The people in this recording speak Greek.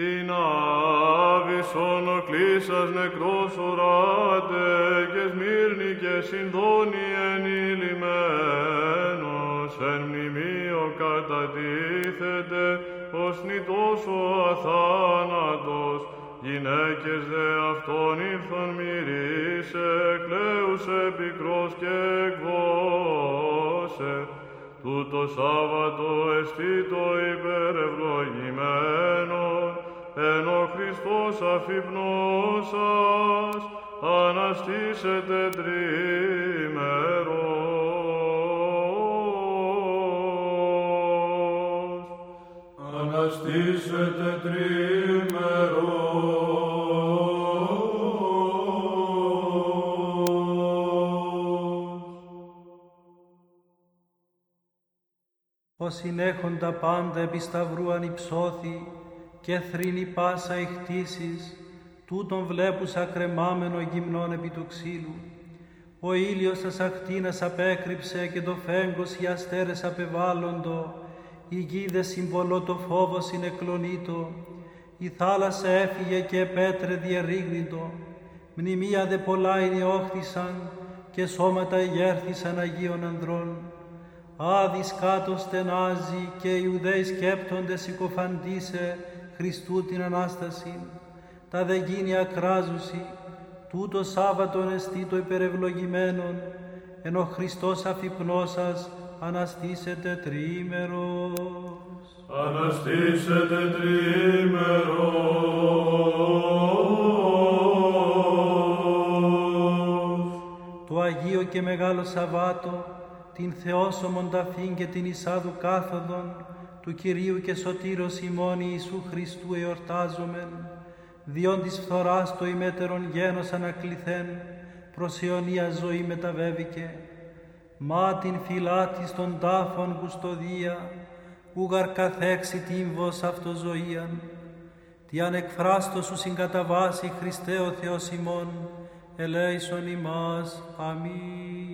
Την άβυσον ο κλείσας νεκρός οράτε και σμύρνη και συνδόνη ενηλυμένος εν μνημείο κατατίθεται ως νητός ο αθάνατος. Γυναίκες δε αυτόν ήρθον μυρίσε κλαίουσε πικρός και εκβόσε τούτο Σάββατο εστί το υπερευλογημένος εν ο Χριστός αφυπνώσας αναστήσετε τρίμερος. Αναστήσετε τρίμερος. Ο συνέχοντα πάντα επί σταυρού ανυψώθη και θρύνει πάσα η χτίσεις, τούτον βλέπουσα κρεμάμενο γυμνόν επί του ξύλου. Ο ήλιος σας ακτίνας απέκρυψε και το φέγγος οι αστέρες απεβάλλοντο, η γη δε συμβολό το φόβο συνεκλονίτο, η θάλασσα έφυγε και πέτρε διερρήγνητο, μνημεία δε πολλά ενιόχθησαν και σώματα εγέρθησαν Αγίων ανδρών. Άδης κάτω στενάζει και οι Ιουδαίοι σκέπτονται συκοφαντήσε Χριστού την Ανάσταση. Τα δε γίνει ακράζουσι, τούτο Σάββατον εστί το υπερευλογημένον, ενώ Χριστός αφυπνώσας αναστήσετε τρίμερος. Αναστήσετε τρίμερος. Το Αγίο και Μεγάλο Σαββάτο, την Θεόσωμον ταφήν και την Ισάδου κάθοδον, του Κυρίου και Σωτήρος ημών Ιησού Χριστού εορτάζομεν, διόν της φθοράς το ημέτερον γένος ανακληθέν, προς αιωνία ζωή μεταβέβηκε. Μα την φυλά της των τάφων κουστοδία, ούγαρ καθέξει τύμβος αυτοζωίαν, τι ανεκφράστο σου συγκαταβάσει Χριστέ ο Θεός ημών, ελέησον ημάς. Αμήν.